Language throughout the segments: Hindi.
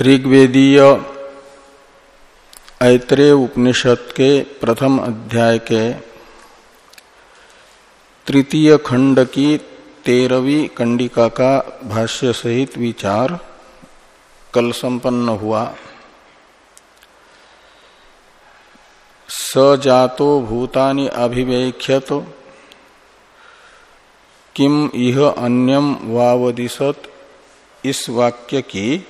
ऋग्वेदीय ऐत्रेय उपनिषद के प्रथम अध्याय के तृतीय खंड की तेरहवीं कंडिका का भाष्य सहित विचार कल संपन्न हुआ। सजातो भूतानि अभिवेख्यत, किम यह अन्यम वावदिशत। इस वाक्य की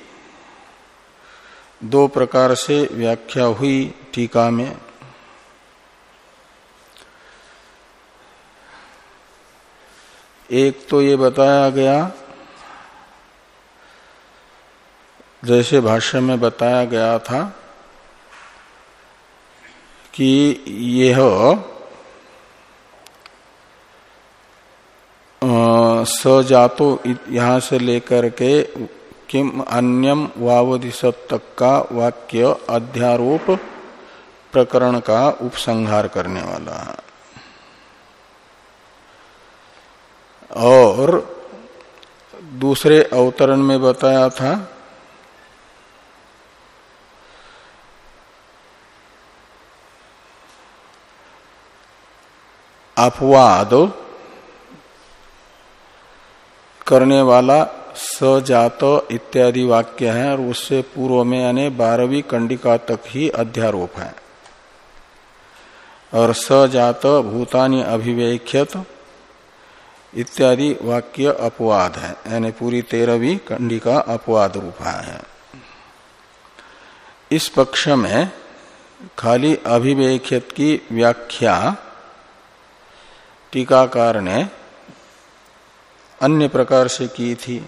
दो प्रकार से व्याख्या हुई टीका में। एक तो ये बताया गया, जैसे भाष्य में बताया गया था, कि यह सजातो यहाँ से लेकर के किम अन्यम वावदिशत तक का वाक्य अध्यारोप प्रकरण का उपसंहार करने वाला है। और दूसरे अवतरण में बताया था, अपवाद करने वाला सजात इत्यादि वाक्य है और उससे पूर्व में यानी बारहवीं कंडिका तक ही अध्यारोप है। और सजात भूतानि अभिवेख्यत इत्यादि वाक्य अपवाद है। यानी पूरी तेरहवीं कंडिका अपवाद रूपा है। इस पक्ष में खाली अभिवेख्यत की व्याख्या टीकाकार ने अन्य प्रकार से की थी।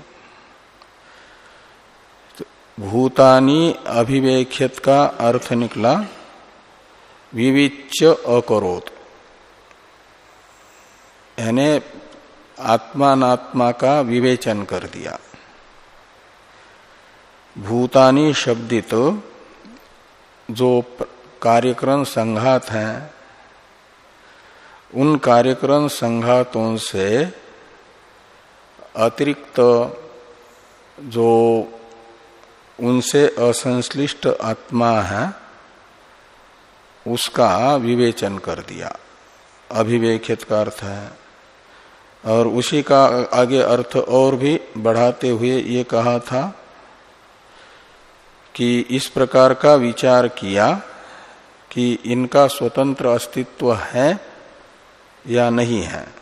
भूतानी अभिवेख्यत का अर्थ निकला विविच अकरोत। यानी आत्मात्मा का विवेचन कर दिया। भूतानी शब्दित जो कार्यक्रम संघात हैं, उन कार्यक्रम संघातों से अतिरिक्त जो उनसे असंश्लिष्ट आत्मा है, उसका विवेचन कर दिया। अभिवेकित का अर्थ है। और उसी का आगे अर्थ और भी बढ़ाते हुए ये कहा था कि इस प्रकार का विचार किया कि इनका स्वतंत्र अस्तित्व है या नहीं है।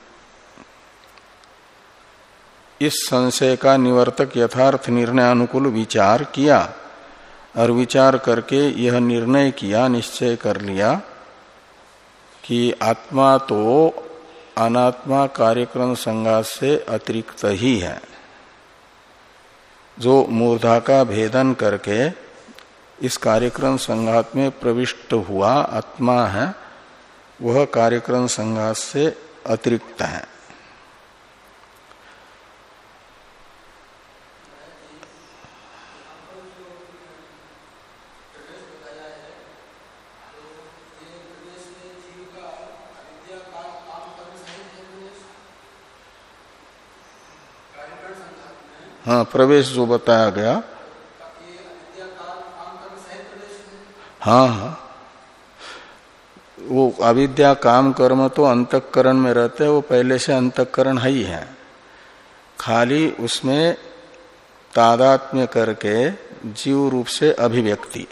इस संशय का निवर्तक यथार्थ निर्णय अनुकूल विचार किया। और विचार करके यह निर्णय किया, निश्चय कर लिया कि आत्मा तो अनात्मा कार्यक्रम संघात से अतिरिक्त ही है। जो मूर्धा का भेदन करके इस कार्यक्रम संघात में प्रविष्ट हुआ आत्मा है, वह कार्यक्रम संघात से अतिरिक्त है। प्रवेश जो बताया गया। हाँ हाँ। वो अविद्या, काम, कर्म तो अंतकरण में रहते हैं, वो पहले से अंतकरण है ही खाली उसमें तादात्म्य करके जीव रूप से अभिव्यक्ति,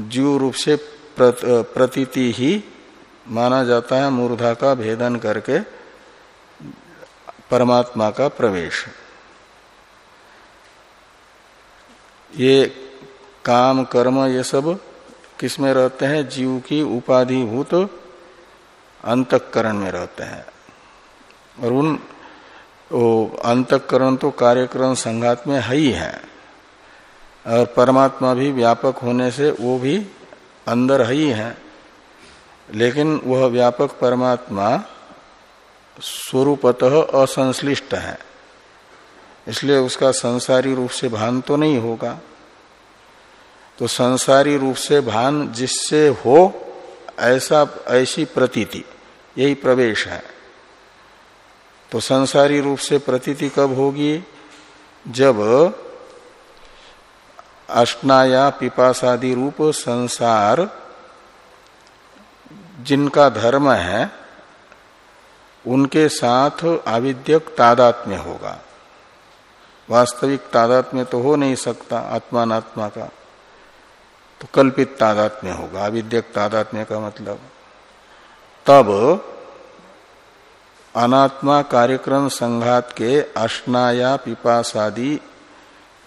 जीव रूप से प्रतीति ही माना जाता है मूर्धा का भेदन करके परमात्मा का प्रवेश। ये काम, कर्म, ये सब किसमें रहते हैं? जीव की उपाधिभूत अंतकरण में रहते हैं। और उन अंतकरण तो कार्यक्रम संघात में है ही है। और परमात्मा भी व्यापक होने से वो भी अंदर है ही है। लेकिन वह व्यापक परमात्मा स्वरूपतः असंश्लिष्ट है। इसलिए उसका संसारी रूप से भान तो नहीं होगा। तो संसारी रूप से भान जिससे हो, ऐसा, ऐसी प्रतीति, यही प्रवेश है। तो संसारी रूप से प्रतीति कब होगी? जब अष्टाया पिपासादि रूप संसार, जिनका धर्म है, उनके साथ आविद्यक तादात्म्य होगा। वास्तविक तादात्म्य तो हो नहीं सकता आत्मात्मा का। तो कल्पित तादात्म्य होगा, अविद्यक तादात्म्य का मतलब। तब अनात्मा कार्यक्रम संघात के अष्टाया पिपासादि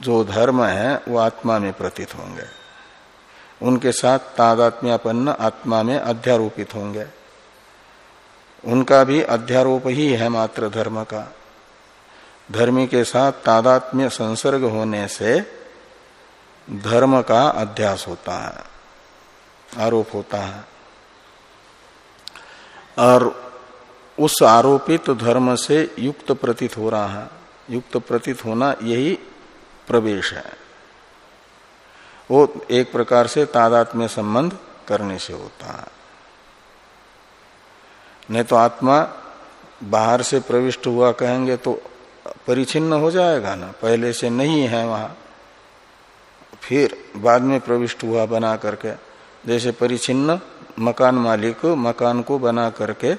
जो धर्म है, वो आत्मा में प्रतीत होंगे। उनके साथ तादात्म्यपन्न आत्मा में अध्यारोपित होंगे। उनका भी अध्यारोप ही है मात्र धर्म का। धर्मी के साथ तादात्म्य संसर्ग होने से धर्म का अध्यास होता है, आरोप होता है। और उस आरोपित धर्म से युक्त प्रतीत हो रहा है, युक्त प्रतीत होना यही प्रवेश है। वो एक प्रकार से तादात्म्य संबंध करने से होता है। नहीं तो आत्मा बाहर से प्रविष्ट हुआ कहेंगे तो परिचिन्न हो जाएगा ना, पहले से नहीं है वहाँ। फिर बाद में प्रविष्ट हुआ बना करके, जैसे परिचिन्न मकान मालिक मकान को बना करके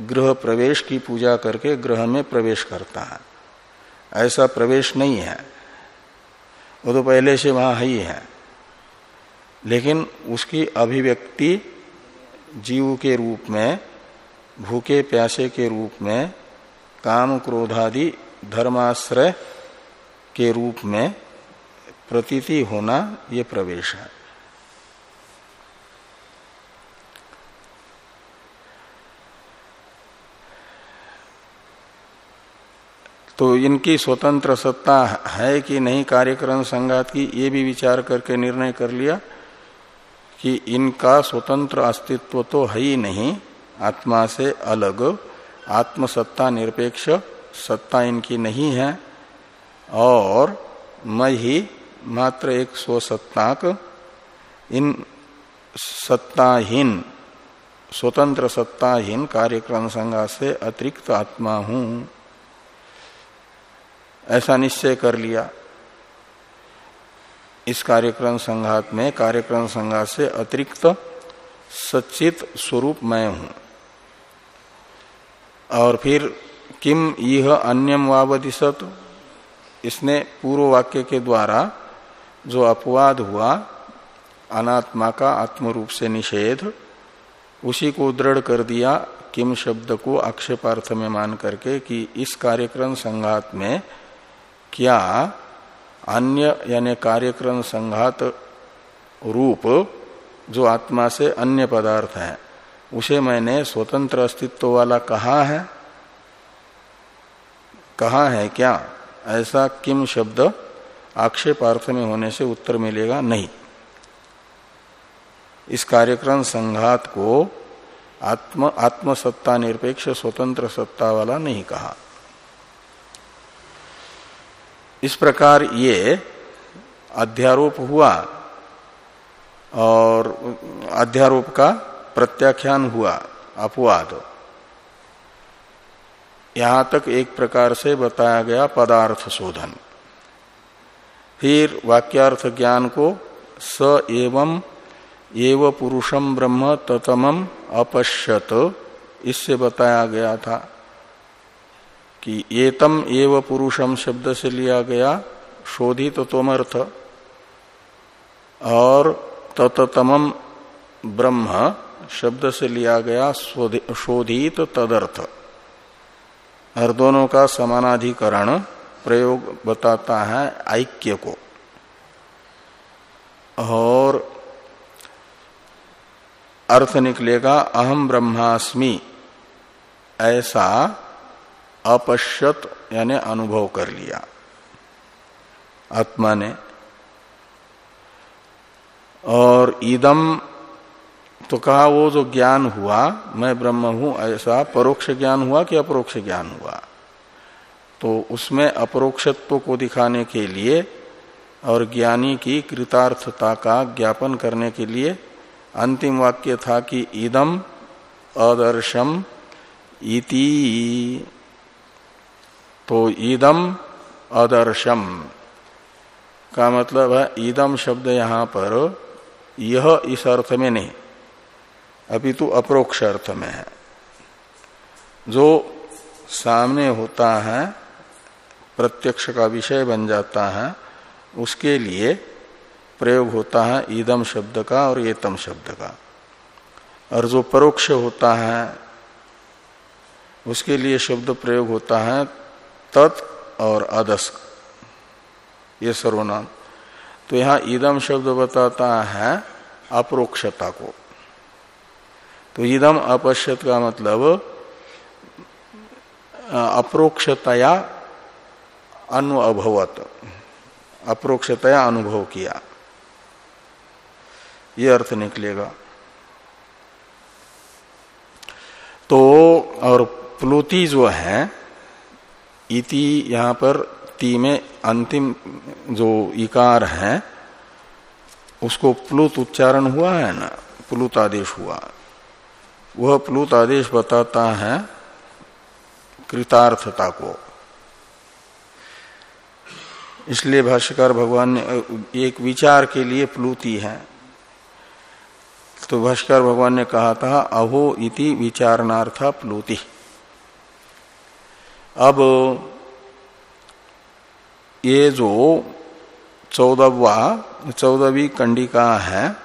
गृह प्रवेश की पूजा करके गृह में प्रवेश करता है। ऐसा प्रवेश नहीं है। वो तो पहले से वहाँ ही है। लेकिन उसकी अभिव्यक्ति जीव के रूप में, भूखे प्यासे के रूप में काम क्रोधादि धर्माश्रय के रूप में प्रतीति होना ये प्रवेश है। तो इनकी स्वतंत्र सत्ता है कि नहीं, कार्यक्रम संगात की, ये भी विचार करके निर्णय कर लिया कि इनका स्वतंत्र अस्तित्व तो है ही नहीं, आत्मा से अलग आत्मसत्ता निरपेक्ष, सत्ता इनकी नहीं है, और मैं ही मात्र एक स्वसत्ताक। इन सत्ताहीन, स्वतंत्र सत्ताहीन कार्यक्रम संज्ञा से अतिरिक्त आत्मा हूँ। ऐसा निश्चय कर लिया। इस कार्यक्रम संघात में, कार्यक्रम संघात से अतिरिक्त सचित स्वरूप मैं हूँ। और फिर, किम यह अन्यम वावदिशत इसने पूर्व वाक्य के द्वारा जो अपवाद हुआ, अनात्मा का आत्म रूप से निषेध, उसी को दृढ़ कर दिया किम शब्द को आक्षेपार्थ में मान करके कि इस कार्यक्रम संघात में क्या अन्य यानी कार्यक्रम संघात रूप जो आत्मा से अन्य पदार्थ है। उसे मैंने स्वतंत्र अस्तित्व वाला कहा है। कहा है क्या? ऐसा किम शब्द आक्षेपार्थ में होने से उत्तर मिलेगा नहीं। इस कार्यक्रम संघात को आत्म, आत्मसत्ता निरपेक्ष स्वतंत्र सत्ता वाला नहीं कहा। इस प्रकार ये अध्यारोप हुआ और अध्यारोप का प्रत्याख्यान हुआ, अपवाद। यहाँ तक एक प्रकार से बताया गया पदार्थ शोधन। फिर वाक्यार्थ ज्ञान को स एवं एव पुरुषम ब्रह्म ततमम अपश्यत। इससे बताया गया था कि एतम एव पुरुषम शब्द से लिया गया शोधित तोमर्थ और तततम ब्रह्म शब्द से लिया गया शोधित तदर्थ। हर दोनों का समानाधिकरण प्रयोग बताता है ऐक्य को। और अर्थ निकलेगा अहम ब्रह्मास्मि, ऐसा अपश्यत, यानी अनुभव कर लिया। आत्मा ने। और ईदम तो कहा, वो जो ज्ञान हुआ, मैं ब्रह्म हूँ, ऐसा परोक्ष ज्ञान हुआ कि अपरोक्ष ज्ञान हुआ? तो उसमें अपरोक्षत्व को दिखाने के लिए और ज्ञानी की कृतार्थता का ज्ञापन करने के लिए अंतिम वाक्य था कि इदम अदर्शम इति। तो ईदम अदर्शम का मतलब है ईदम शब्द यहाँ पर, यह इस अर्थ में नहीं। अपितु अप्रोक्ष अर्थ में है। जो सामने होता है, प्रत्यक्ष का विषय बन जाता है, उसके लिए प्रयोग होता है ईदम शब्द का और एतम शब्द का। और जो परोक्ष होता है, उसके लिए शब्द प्रयोग होता है तत् और अदस ये सर्वनाम। तो यहाँ ईदम शब्द बताता है अप्रोक्षता को। तो ईदम अपश्यत का मतलब अप्रोक्षतया अनुभवत अप्रोक्षतया अनुभव किया। ये अर्थ निकलेगा। तो और प्लुति जो है, इति यहाँ पर ती में अंतिम जो इकार है, उसको प्लुत उच्चारण हुआ है ना? प्लुत आदेश हुआ। वह प्लुत आदेश बताता है कृतार्थता को। इसलिए भाष्यकार भगवान ने एक विचार के लिए प्लूति है। तो भाष्कर भगवान ने कहा था, अहो इति विचारणार्थ प्लूति। अब ये जो चौदहवा, चौदहवीं कंडिका है,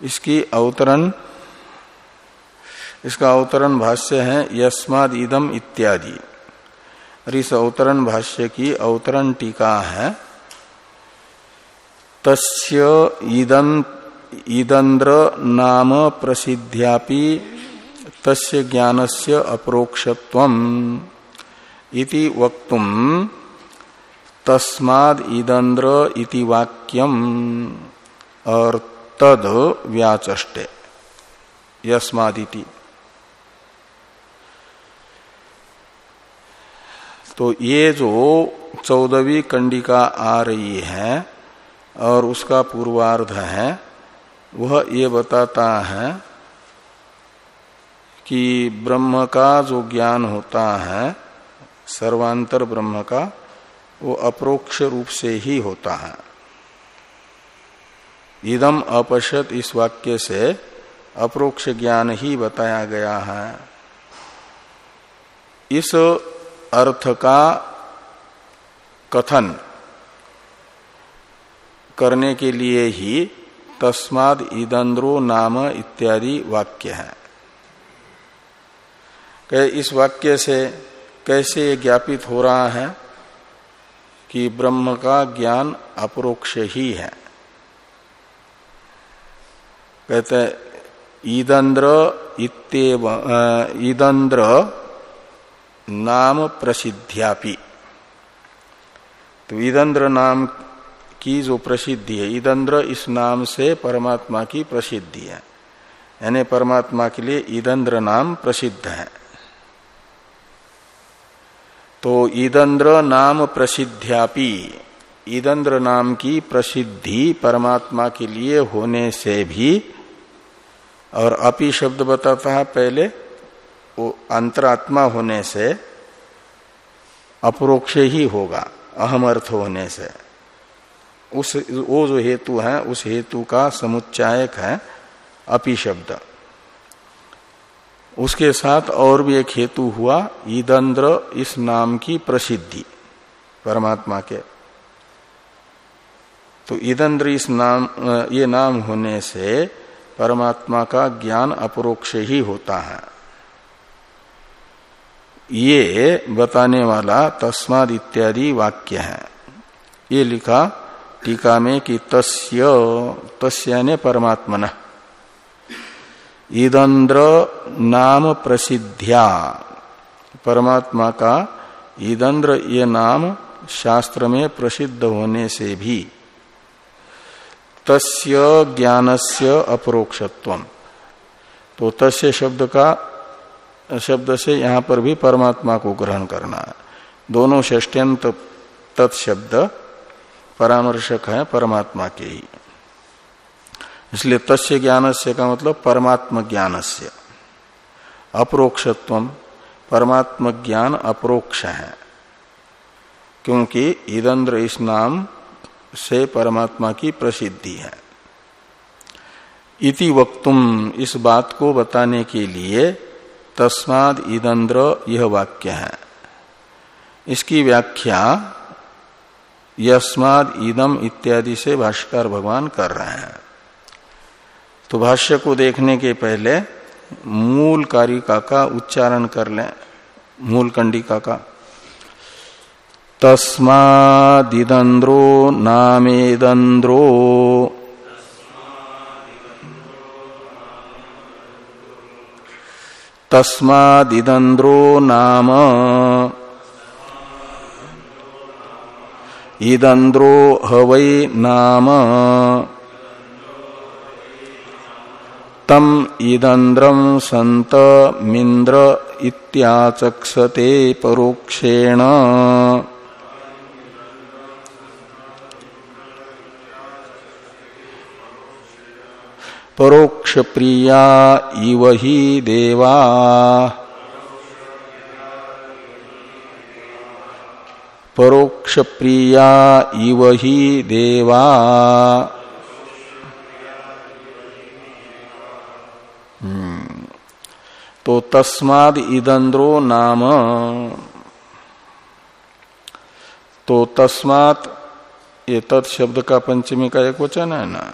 इसकी अवतरण इसका अवतरण भाष्य है, यस्माद इदम इत्यादि। और इस अवतरण भाष्य की अवतरण टीका है, तस्य ईदन ईदंद्र नाम प्रसिद्ध्यापि तस्य ज्ञानस्य अप्रोक्षत्वम इति वक्तुम तस्माद ईदंद्र इति वाक्यम और तद व्याचष्टे यस्मादिति तो ये जो चौदहवीं कंडिका आ रही है और उसका पूर्वार्ध है, वह ये बताता है कि ब्रह्म का जो ज्ञान होता है, सर्वांतर ब्रह्म का, वो अप्रोक्ष रूप से ही होता है। इदम अपशत इस वाक्य से अप्रोक्ष ज्ञान ही बताया गया है। इस अर्थ का कथन करने के लिए ही तस्माद ईदंद्रो नाम इत्यादि वाक्य है। इस वाक्य से कैसे ज्ञापित हो रहा है कि ब्रह्म का ज्ञान अपरोक्ष ही है? कहते ईदंद्र इतव ईदंद्र नाम प्रसिद्ध्यापि। तो ईदंद्र नाम की जो प्रसिद्धि है, ईदंद्र इस नाम से परमात्मा की प्रसिद्धि है। यानी परमात्मा के लिए ईदंद्र नाम प्रसिद्ध है। तो ईदंद्र नाम प्रसिद्ध्यापि, ईदंद्र नाम की प्रसिद्धि परमात्मा के लिए होने से भी, और अपि शब्द बताता है पहले अंतरात्मा होने से अपरोक्ष ही होगा, अहम अर्थ होने से। उस, वो जो हेतु है, उस हेतु का समुच्चायक है अपि शब्द। उसके साथ और भी एक हेतु हुआ, ईदंद्र, इस नाम की प्रसिद्धि, परमात्मा के। तो ईदंद्र, इस नाम, ये नाम होने से परमात्मा का ज्ञान अपरोक्ष ही होता है। ये बताने वाला तस्माद इत्यादि वाक्य है। ये लिखा, टीका में कि तस्य तस्य ने परमात्मन। ईदंद्र नाम प्रसिद्ध्या। परमात्मा का ईदंद्र ये नाम शास्त्र में प्रसिद्ध होने से भी। तस्य ज्ञानस्य अपरोक्षत्व तो तस्य शब्द का शब्द से यहाँ पर भी परमात्मा को ग्रहण करना है। दोनों षष्ट्यंत तत्शब्द परामर्शक है परमात्मा के ही। इसलिए तस्य ज्ञान से का मतलब परमात्म ज्ञान से अप्रोक्षत्व परमात्म ज्ञान अप्रोक्ष है। क्योंकि ईदंद्र इस नाम से परमात्मा की प्रसिद्धि है। इति वक्तुम इस बात को बताने के लिए तस्माद ईदंद्र यह वाक्य है। इसकी व्याख्या यस्माद ईदम इत्यादि से भाष्कर भगवान कर रहे हैं। तो भाष्य को देखने के पहले मूल कारिका का उच्चारण कर लें। मूल कंडिका का। तस्मादिदंद्रो नामेदंद्रो तस्मादिदंद्रो नाम। इदंद्रो हवै नाम। तम इदंद्रम संत मिंद्र इत्याचक्षते परोक्षेण। परोक्ष प्रिया इव ही देवा। परोक्ष प्रिया इव ही देवा। हम्म। तो तस्माद इदंद्रो नाम। तो तस्मात ये तत्शब्द का पंचमी का एक वचन है ना?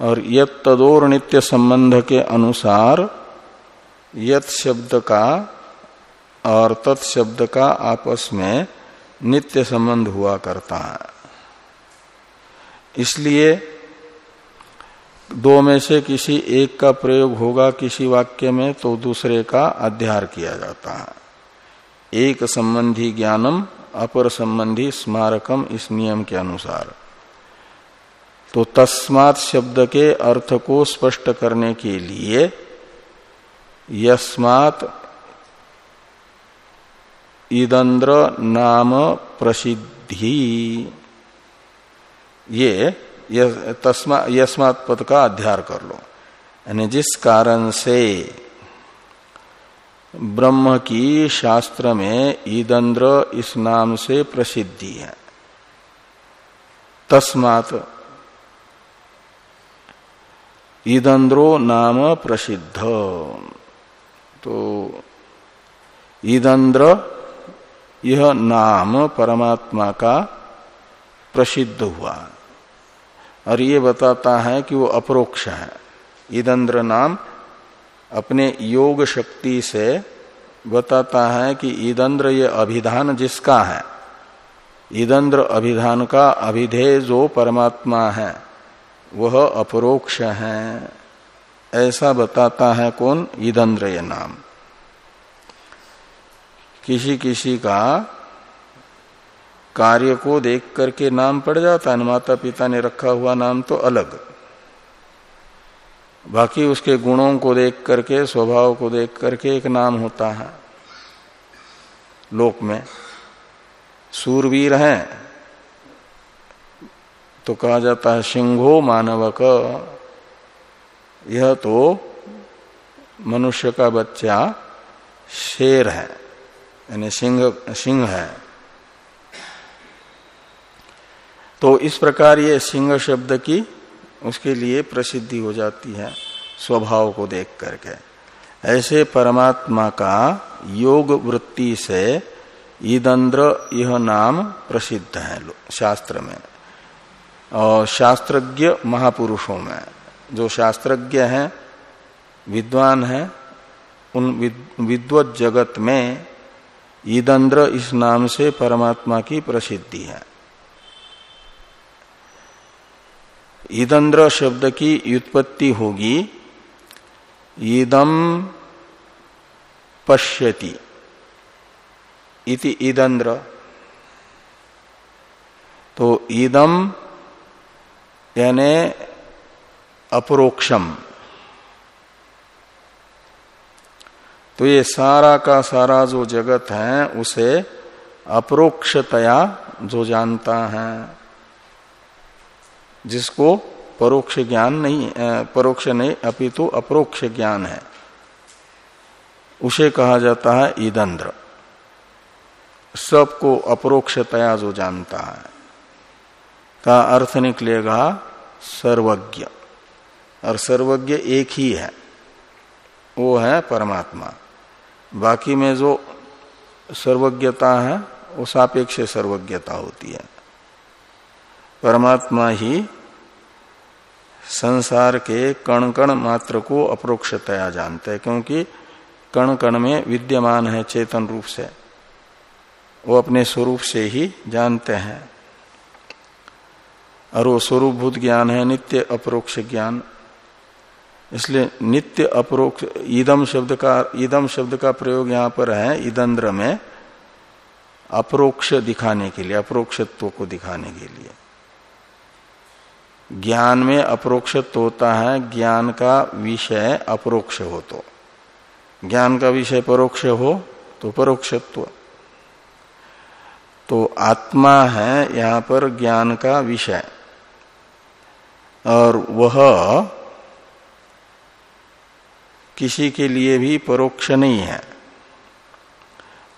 और यत तदोर नित्य संबंध के अनुसार यत शब्द का और तत्शब्द का आपस में नित्य संबंध हुआ करता है। इसलिए दो में से किसी एक का प्रयोग होगा किसी वाक्य में तो दूसरे का अध्यार किया जाता है। एक संबंधी ज्ञानम, अपर संबंधी स्मारकम इस नियम के अनुसार। तो तस्मात शब्द के अर्थ को स्पष्ट करने के लिए यस्मात ईदंद्र नाम प्रसिद्धि। ये तस्मा, यस्मात पद का अध्यार कर लो। यानी जिस कारण से ब्रह्म की शास्त्र में ईदंद्र इस नाम से प्रसिद्धि है। तस्मात ईदंद्रो नाम प्रसिद्ध। तो ईदंद्र, यह नाम परमात्मा का प्रसिद्ध हुआ। और ये बताता है कि वो अप्रोक्ष है। ईदंद्र नाम अपने योग शक्ति से बताता है कि ईदंद्र ये अभिधान जिसका है। ईदंद्र अभिधान का अभिधेय जो परमात्मा है। वह अपरोक्ष है। ऐसा बताता है कौन? ईदंद्र ये नाम। किसी किसी का कार्य को देख करके नाम पड़ जाता है। माता पिता ने रखा हुआ नाम तो अलग। बाकी उसके गुणों को देख करके, स्वभाव को देख करके एक नाम होता है। लोक में। सूरवीर है। तो कहा जाता है सिंहो मानवक। यह तो मनुष्य का बच्चा शेर है, यानी सिंह सिंह है। तो इस प्रकार ये सिंह शब्द की उसके लिए प्रसिद्धि हो जाती है, स्वभाव को देख करके। ऐसे परमात्मा का योग वृत्ति से ईदंद्र यह नाम प्रसिद्ध है शास्त्र में। शास्त्रज्ञ महापुरुषों में, जो शास्त्रज्ञ हैं, विद्वान हैं, उन विद्वत जगत में ईदंद्र इस नाम से परमात्मा की प्रसिद्धि है। ईदंद्र शब्द की व्युत्पत्ति होगी ईदम पश्यति इति ईदंद्र। तो ईदम यानी अपरोक्षम। तो ये सारा का सारा जो जगत है, उसे अपरोक्षतया जो जानता है, जिसको परोक्ष ज्ञान नहीं परोक्ष नहीं, अपितु तो अप्रोक्ष ज्ञान है। उसे कहा जाता है ईदंद्र। सबको अपरोक्षतया जो जानता है। का अर्थ निकलेगा सर्वज्ञ। और सर्वज्ञ एक ही है। वो है परमात्मा। बाकी में जो सर्वज्ञता है, वो सापेक्ष सर्वज्ञता होती है। परमात्मा ही संसार के कण कण मात्र को अप्रोक्षतया जानते हैं, क्योंकि कण कण में विद्यमान है चेतन रूप से। वो अपने स्वरूप से ही जानते हैं। और वो स्वरूपभूत ज्ञान है, नित्य अप्रोक्ष ज्ञान। इसलिए नित्य अप्रोक्ष ईदम शब्द का ईदम शब्द का प्रयोग यहाँ पर है ईदंद्र में, अप्रोक्ष दिखाने के लिए, अप्रोक्षत्व को दिखाने के लिए। ज्ञान में अप्रोक्षत्व होता है, ज्ञान का विषय अपरोक्ष हो तो। ज्ञान का विषय परोक्ष हो तो परोक्षत्व। तो आत्मा है यहाँ पर ज्ञान का विषय। और वह किसी के लिए भी परोक्ष नहीं है।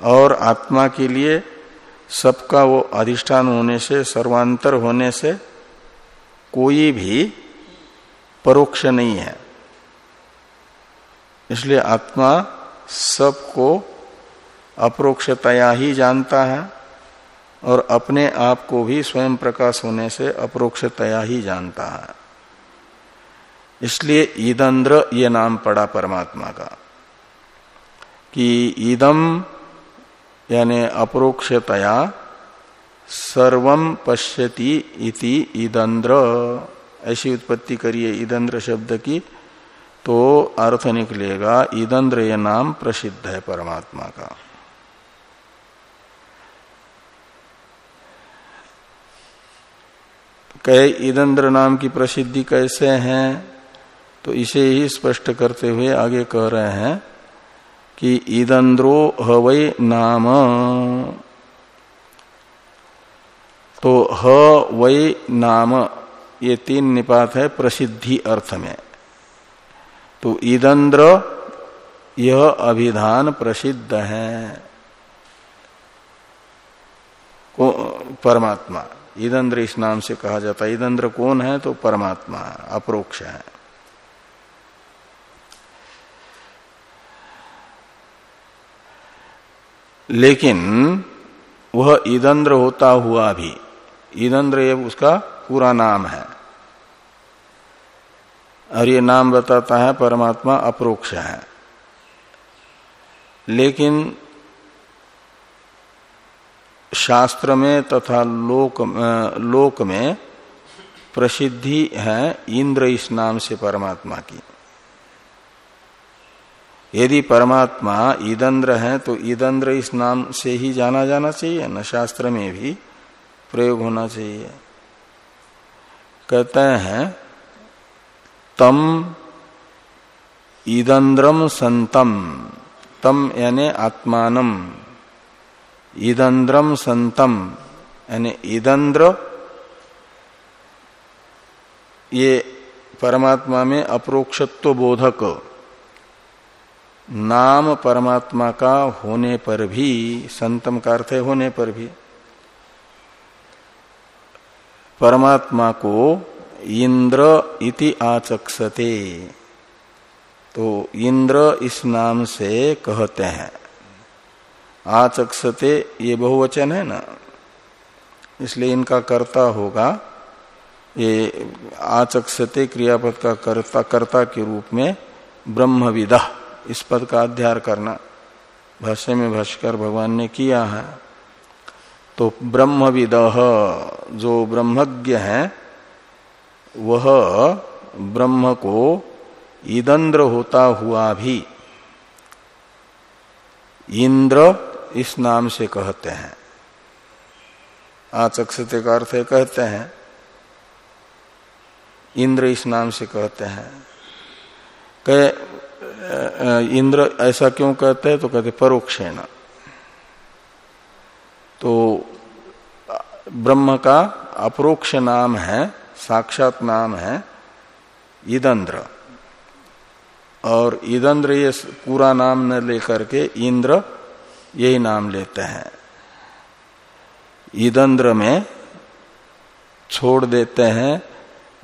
और आत्मा के लिए सबका वो अधिष्ठान होने से, सर्वांतर होने से कोई भी परोक्ष नहीं है। इसलिए आत्मा सबको अप्रोक्षतया ही जानता है। और अपने आप को भी स्वयं प्रकाश होने से अप्रोक्षतया ही जानता है। इसलिए ईदंद्र ये नाम पड़ा परमात्मा का, कि ईदम यानी अप्रोक्षतया सर्वम पश्यति इति ईदंद्र। ऐसी उत्पत्ति करिए ईदंद्र शब्द की तो अर्थ निकलेगा ईदंद्र ये नाम प्रसिद्ध है परमात्मा का। कहे ईदंद्र नाम की प्रसिद्धि कैसे है? तो इसे ही स्पष्ट करते हुए आगे कह रहे हैं कि ईदंद्रो हवै नाम। तो ह वै नाम। ये तीन निपात है प्रसिद्धि अर्थ में। तो ईदंद्र यह अभिधान प्रसिद्ध है। परमात्मा। ईदंद्र इस नाम से कहा जाता है, ईदंद्र कौन है? तो परमात्मा है, अप्रोक्ष है। लेकिन वह ईदंद्र होता हुआ भी, ईदंद्र ये उसका पूरा नाम है। और ये नाम बताता है परमात्मा अप्रोक्ष है। लेकिन शास्त्र में तथा लोक लोक में प्रसिद्धि है इंद्र इस नाम से परमात्मा की। यदि परमात्मा ईदंद्र है तो ईदंद्र इस नाम से ही जाना जाना चाहिए, न शास्त्र में भी प्रयोग होना चाहिए। कहते हैं, तम ईदंद्रम संतम, तम यानी आत्मानम। ईदंद्रम संतम, यानी ईदंद्र ये परमात्मा में अप्रोक्षत्व बोधक, नाम परमात्मा का होने पर भी, संतम का अर्थ होने पर भी, परमात्मा को इंद्र इति आचक्षते तो इंद्र इस नाम से कहते हैं। आचक्षते, ये बहुवचन है ना? इसलिए इनका कर्ता होगा, ये आचक्षते क्रियापद का कर्ता कर्ता के रूप में ब्रह्मविदा। इस पद का अध्यार करना। भाष्य में भाष्कर भगवान ने किया है। तो ब्रह्मविद, जो ब्रह्मज्ञ है, वह ब्रह्म को ईदंद्र होता हुआ भी इंद्र इस नाम से कहते हैं। आचक्षते का अर्थ कहते हैं। इंद्र इस नाम से कहते हैं। कह इंद्र ऐसा क्यों कहते हैं? तो कहते परोक्षेण। तो ब्रह्म का अपरोक्ष नाम है, साक्षात नाम है ईदंद्र और ईदंद्र ये पूरा नाम न लेकर के इंद्र यही नाम लेते हैं। ईदंद्र में छोड़ देते हैं,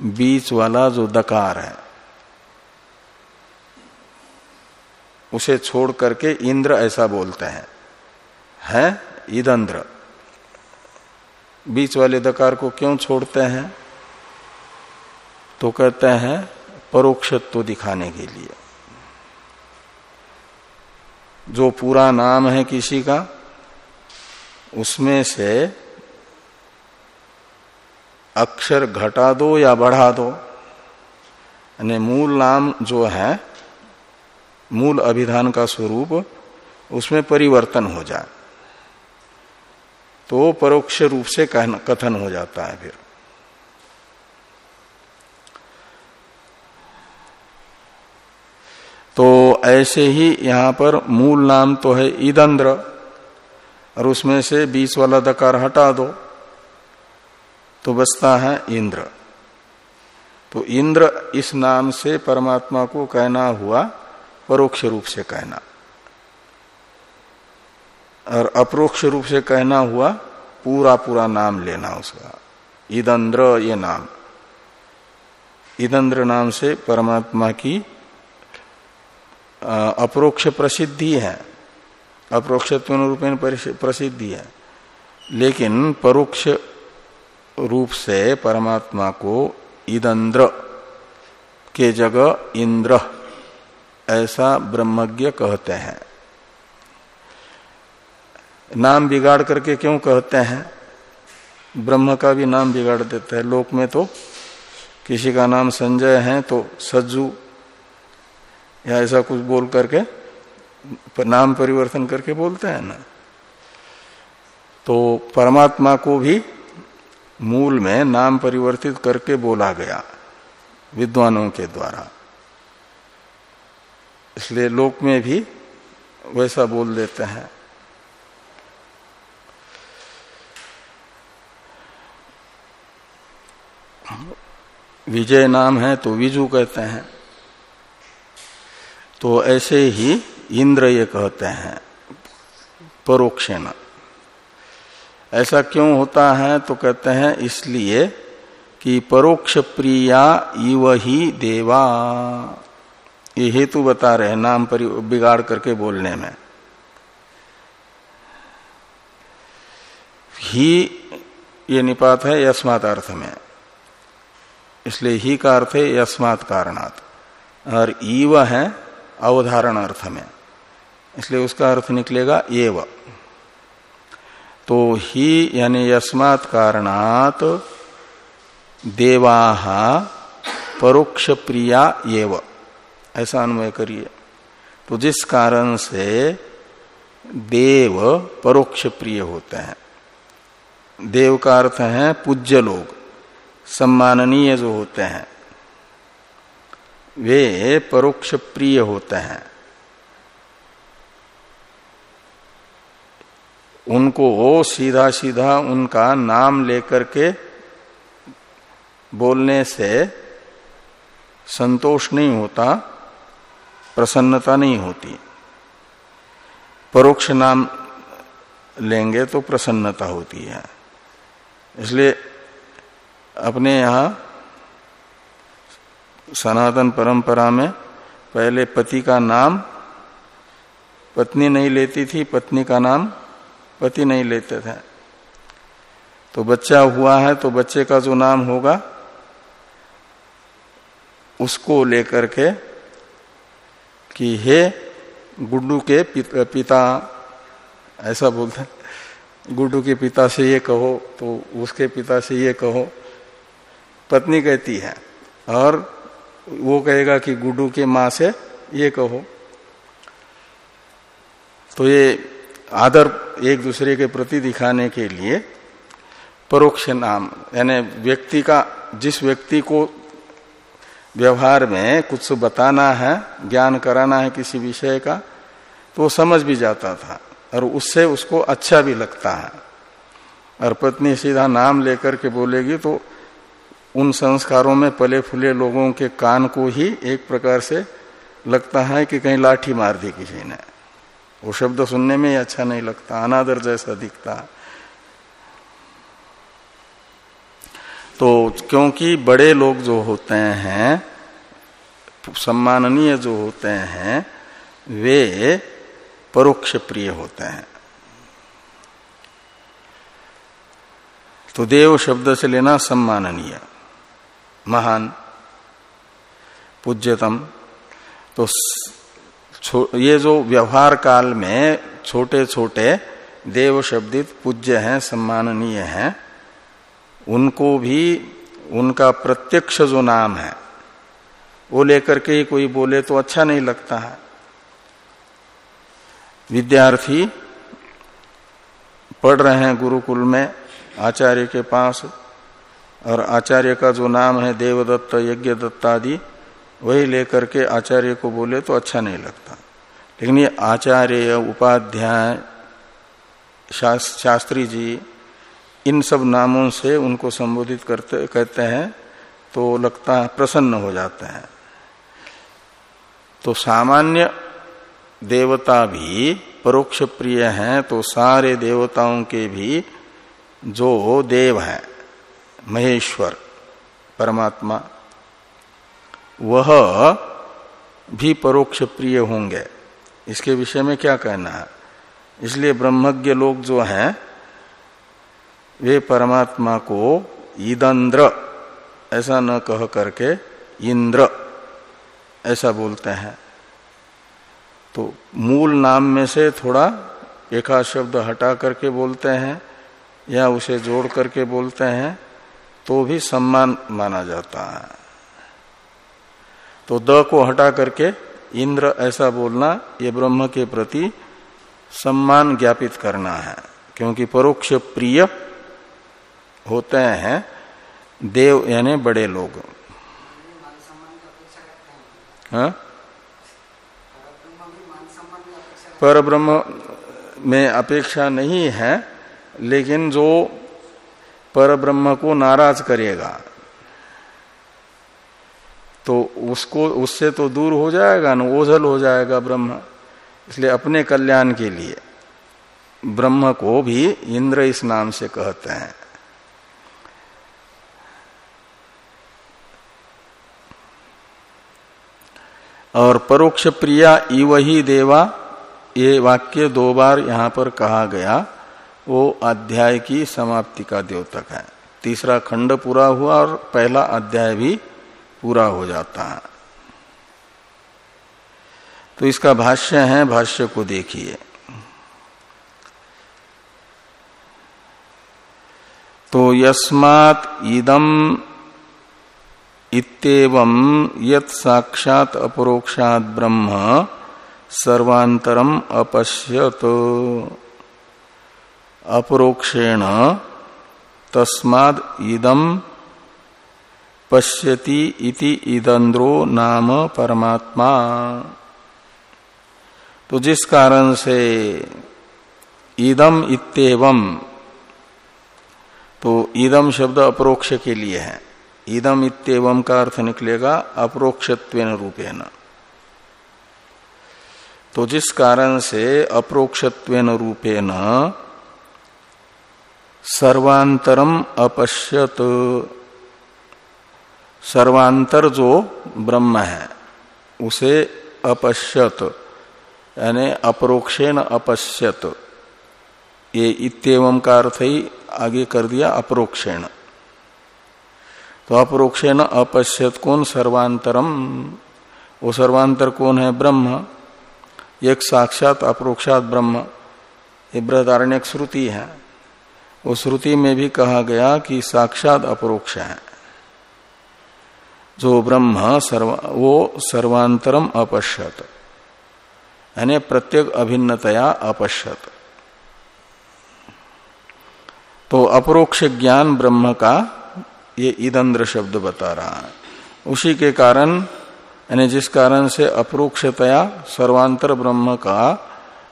बीच वाला जो दकार है। उसे छोड़ करके इंद्र ऐसा बोलते हैं। है? ईदंद्र बीच वाले दकार को क्यों छोड़ते हैं? तो कहते हैं परोक्षत्व दिखाने के लिए। जो पूरा नाम है किसी का, उसमें से अक्षर घटा दो या बढ़ा दो। यानी मूल नाम जो है, मूल अभिधान का स्वरूप, उसमें परिवर्तन हो जाए। तो परोक्ष रूप से कथन हो जाता है फिर। तो ऐसे ही यहाँ पर मूल नाम तो है ईदंद्र, और उसमें से बीस वाला दकार हटा दो तो बचता है इंद्र। तो इंद्र इस नाम से परमात्मा को कहना हुआ, परोक्ष रूप से कहना। और अप्रोक्ष रूप से कहना हुआ, पूरा पूरा नाम लेना उसका। ईदंद्र ये नाम। ईदंद्र नाम से परमात्मा की अप्रोक्ष प्रसिद्धि है। अप्रोक्ष रूपेण प्रसिद्धि है। लेकिन परोक्ष रूप से परमात्मा को ईदंद्र के जगह इंद्र ऐसा ब्रह्मज्ञ कहते हैं। नाम बिगाड़ करके क्यों कहते हैं? ब्रह्म का भी नाम बिगाड़ देते हैं। लोक में तो किसी का नाम संजय है तो सज्जू या ऐसा कुछ बोल करके नाम परिवर्तन करके बोलते हैं ना। तो परमात्मा को भी मूल में नाम परिवर्तित करके बोला गया, विद्वानों के द्वारा। इसलिए लोक में भी वैसा बोल देते हैं। विजय नाम है तो विजु कहते हैं। तो ऐसे ही इंद्र ये कहते हैं, परोक्षेण। ऐसा क्यों होता है तो कहते हैं इसलिए कि परोक्ष प्रिया इव ही देवा। ये हेतु बता रहे नाम पर बिगाड़ करके बोलने में। ही ये निपात है यस्मात अर्थ में। इसलिए ही का अर्थ है यस्मात कारणात। और ईव है अवधारण अर्थ में इसलिए उसका अर्थ निकलेगा एव। तो ही यानी यस्मात कारणात देवा परोक्ष प्रिया एव। ऐसा अनुय करिए। तो जिस कारण से देव परोक्ष प्रिय होते हैं। देव का अर्थ है पूज्य लोग, सम्माननीय जो होते हैं। वे परोक्ष प्रिय होते हैं। उनको सीधा सीधा उनका नाम लेकर के बोलने से संतोष नहीं होता, प्रसन्नता नहीं होती। परोक्ष नाम लेंगे तो प्रसन्नता होती है। इसलिए अपने यहाँ सनातन परंपरा में पहले पति का नाम पत्नी नहीं लेती थी, पत्नी का नाम पति नहीं लेते थे। तो बच्चा हुआ है तो बच्चे का जो नाम होगा, उसको लेकर के कि हे गुड्डू के पिता ऐसा बोलते हैं, गुड्डू के पिता से ये कहो तो उसके पिता से ये कहो, पत्नी कहती है, और वो कहेगा कि गुड्डू के माँ से ये कहो। तो ये आदर एक दूसरे के प्रति दिखाने के लिए परोक्ष नाम, यानी व्यक्ति का, जिस व्यक्ति को व्यवहार में कुछ बताना है, ज्ञान कराना है किसी विषय का तो वो समझ भी जाता था और उससे उसको अच्छा भी लगता है। और पत्नी सीधा नाम लेकर के बोलेगी तो उन संस्कारों में पले फुले लोगों के कान को ही एक प्रकार से लगता है कि कहीं लाठी मार दी किसी ने। वो शब्द सुनने में ही अच्छा नहीं लगता, अनादर जैसा दिखता। तो क्योंकि बड़े लोग जो होते हैं, सम्माननीय जो होते हैं, वे परोक्ष प्रिय होते हैं। तो देव शब्द से लेना सम्माननीय। महान पूज्यतम। तो ये जो व्यवहार काल में छोटे छोटे देव शब्दित पूज्य हैं, सम्माननीय हैं, उनको भी उनका प्रत्यक्ष जो नाम है, वो लेकर के ही कोई बोले तो अच्छा नहीं लगता है। विद्यार्थी पढ़ रहे हैं गुरुकुल में, आचार्य के पास और आचार्य का जो नाम है देवदत्त यज्ञ आदि, वही लेकर के आचार्य को बोले तो अच्छा नहीं लगता। लेकिन ये आचार्य, उपाध्याय शास्त्री जी, इन सब नामों से उनको संबोधित करते, कहते हैं तो लगता है प्रसन्न हो जाते हैं। तो सामान्य देवता भी परोक्ष प्रिय हैं तो सारे देवताओं के भी जो देव है। महेश्वर, परमात्मा, वह भी परोक्ष प्रिय होंगे। इसके विषय में क्या कहना है? इसलिए ब्रह्मज्ञ लोग जो हैं, वे परमात्मा को ईदंद्र, ऐसा न कह करके इंद्र, ऐसा बोलते हैं। तो मूल नाम में से थोड़ा एक शब्द हटा करके बोलते हैं या उसे जोड़ करके बोलते हैं। तो भी सम्मान माना जाता है। तो द को हटा करके इंद्र ऐसा बोलना, ये ब्रह्म के प्रति सम्मान ज्ञापित करना है। क्योंकि परोक्ष प्रिय होते हैं देव यानी बड़े लोग। हाँ? पर ब्रह्म में अपेक्षा नहीं है, लेकिन जो पर ब्रह्म को नाराज़ करेगा। तो उसको, उससे तो दूर हो जाएगा ना, ओझल हो जाएगा ब्रह्म। इसलिए अपने कल्याण के लिए ब्रह्म को भी इंद्र इस नाम से कहते हैं। और परोक्ष प्रिया इव ही देवा, ये वाक्य दो बार यहाँ पर कहा गया। वो अध्याय की समाप्ति का द्योतक है। तीसरा खंड पूरा हुआ और पहला अध्याय भी पूरा हो जाता है। तो इसका भाष्य है, भाष्य को देखिए। तो यस्मात इदम इतम यत साक्षात अपरोक्षात ब्रह्म सर्वांतरम अपश्यत। अपरोक्षेण तस्माद इदम पश्यति इति इदंद्रो नाम परमात्मा। तो जिस कारण से ईदम इतम तो ईदम शब्द अपरोक्ष के लिए है। ईदम इतम का अर्थ निकलेगा अपरोक्षत्व रूपेण। तो जिस कारण से अप्रोक्षत्व रूपेण सर्वांतरम अपश्यत। सर्वांतर जो ब्रह्म है, उसे अपश्यत, यानी अपरोक्षेण अपश्यत। ये इतम का अर्थ ही आगे कर दिया, अपरोक्षेण। तो अपरोक्षेण अपश्यत कौन सर्वांतरम? वो सर्वांतर कौन है? ब्रह्म। एक साक्षात अप्रोक्षात ब्रह्म। ये बृहदारण्य श्रुति है। वो श्रुति में भी कहा गया कि साक्षात अपरोक्ष है। जो ब्रह्म सर्व, वो सर्वांतरम अपश्यत। यानी प्रत्येक अभिन्नतया अपश्यत। तो अपरोक्ष ज्ञान ब्रह्म का ये ईदंद्र शब्द बता रहा है। उसी के कारण, यानी जिस कारण से अपरोक्षतया सर्वांतर ब्रह्म का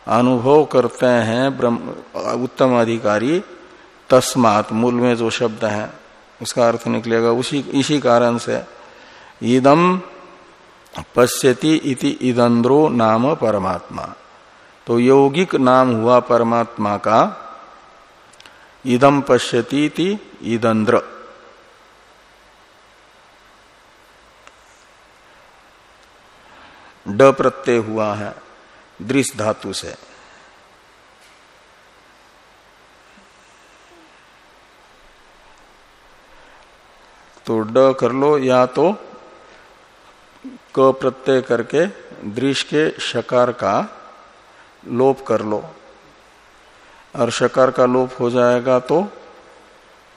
अनुभव करते हैं ब्रह्म, उत्तम अधिकारी तस्मात, मूल में जो शब्द है, उसका अर्थ निकलेगा उसी, इसी कारण से। इदम पश्यति इति इदंद्रो नाम परमात्मा। तो यौगिक नाम हुआ परमात्मा का इदम पश्यति इति इदंद्र। ड प्रत्यय हुआ है दृश धातु से। तो ड कर लो, या तो क प्रत्यय करके दृश्य के शकार का लोप कर लो। और शकार का लोप हो जाएगा तो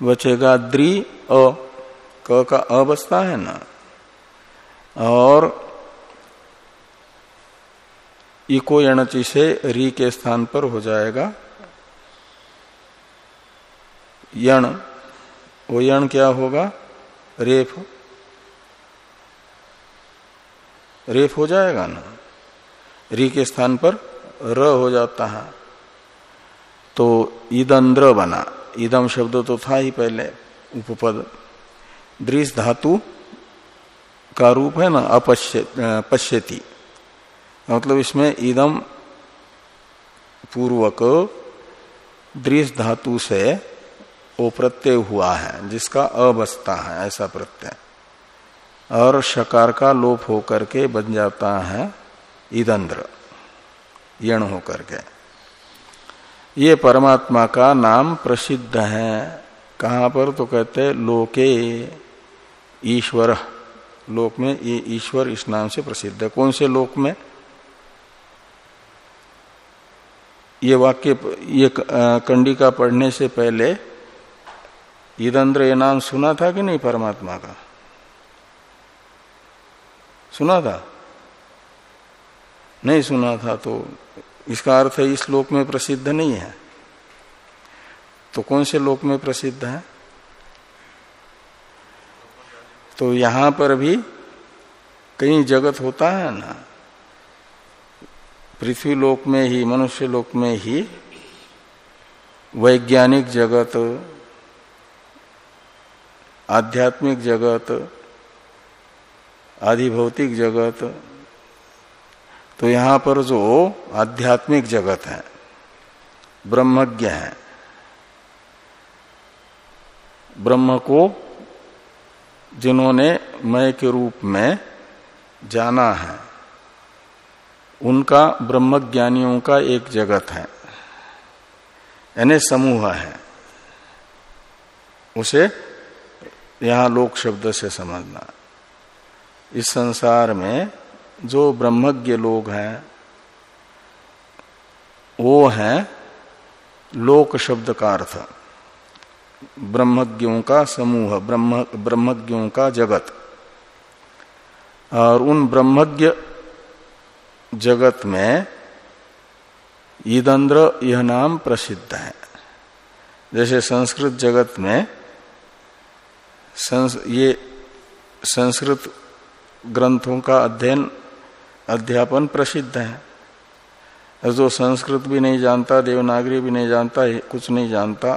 बचेगा द्रि अ। क का अ बचता है ना? और इको यणची से री के स्थान पर हो जाएगा। यण, वो यण क्या होगा? रेफ रेफ हो जाएगा ना। री के स्थान पर र हो जाता है। तो ईदंद्र बना। ईदम शब्द तो था ही पहले उपपद। दृश धातु का रूप है ना, अपश्य, पश्यति। मतलब इसमें ईदम पूर्वक दृश धातु से वो प्रत्यय हुआ है, जिसका अबस्ता है, ऐसा प्रत्यय। और शकार का लोप होकर के बन जाता है ईदंद्र यण होकर के। ये परमात्मा का नाम प्रसिद्ध है। कहाँ पर? तो कहते लोके ईश्वर। लोक में ये ईश्वर इस नाम से प्रसिद्ध है। कौन से लोक में? ये वाक्य, ये कंडिका पढ़ने से पहले ईदंद्र ये नाम सुना था कि नहीं परमात्मा का? सुना था? नहीं सुना था तो इसका अर्थ है इस लोक में प्रसिद्ध नहीं है। तो कौन से लोक में प्रसिद्ध है? तो यहाँ पर भी कहीं जगत होता है ना। पृथ्वी लोक में ही, मनुष्य लोक में ही वैज्ञानिक जगत आध्यात्मिक जगत, आधिभौतिक जगत तो यहाँ पर जो आध्यात्मिक जगत है, ब्रह्मज्ञ है, ब्रह्म को जिन्होंने मय के रूप में जाना है, उनका ब्रह्मज्ञानियों का एक जगत है, यानी समूह है, उसे यहाँ लोक शब्द से समझना। इस संसार में जो ब्रह्मज्ञ लोग हैं, वो हैं लोक शब्द का अर्थ। ब्रह्मज्ञों का समूह, ब्रह्म, ब्रह्मज्ञों का जगत। और उन ब्रह्मज्ञ जगत में ईदंद्र यह नाम प्रसिद्ध है। जैसे संस्कृत जगत में संस, ये संस्कृत ग्रंथों का अध्ययन अध्यापन प्रसिद्ध है। जो संस्कृत भी नहीं जानता देवनागरी भी नहीं जानता कुछ नहीं जानता